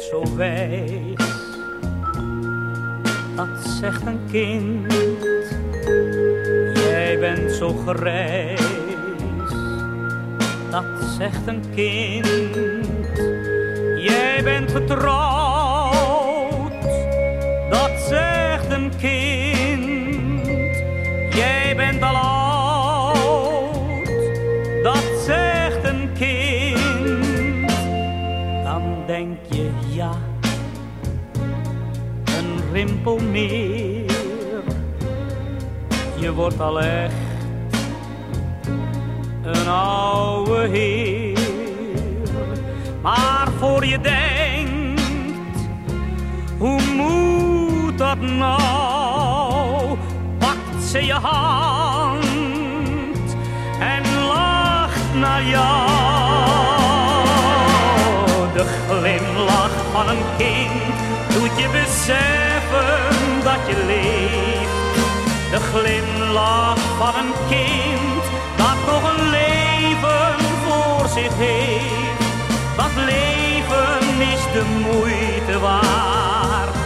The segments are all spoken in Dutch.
zo. Dat zegt een kind. Jij bent zo grijs. Dat zegt een kind. Jij bent getrouwd. Dat zegt een kind. Jij bent al denk je ja. Een rimpel meer. Je wordt al echt een oude heer. Maar voor je denkt, hoe moet dat nou? Pakt ze je hand en lacht naar jou. Van een kind doet je beseffen dat je leeft. De glimlach van een kind dat nog een leven voor zich heeft. Dat leven is de moeite waard.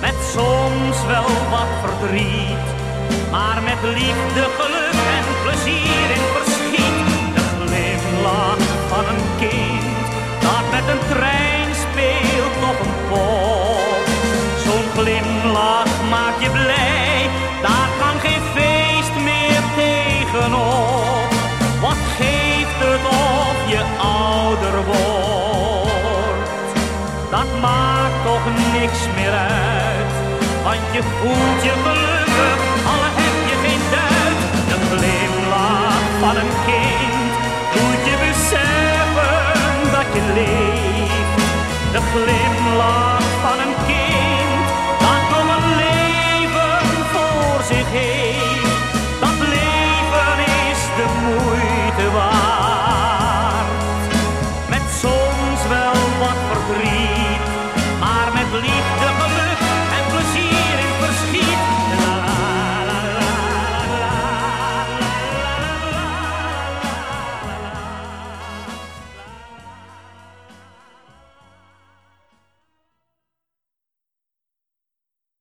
Met soms wel wat verdriet, maar met liefde, geluk glimlach maakt je blij, daar kan geen feest meer tegenop. Wat geeft het of je ouder wordt? Dat maakt toch niks meer uit, want je voelt je gelukkig, al heb je geen duit. De glimlach van een kind moet je beseffen dat je leeft. De glimlach